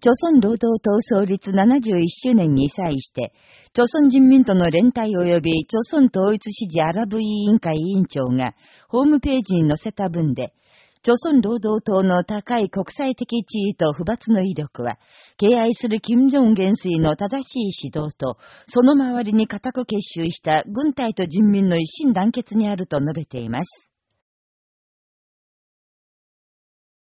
朝鮮労働党創立71周年に際して、朝鮮人民との連帯及び朝鮮統一支持アラブ委員会委員長が、ホームページに載せた文で、朝鮮労働党の高い国際的地位と不罰の威力は、敬愛する金正恩元帥の正しい指導と、その周りに固く結集した軍隊と人民の一心団結にあると述べています。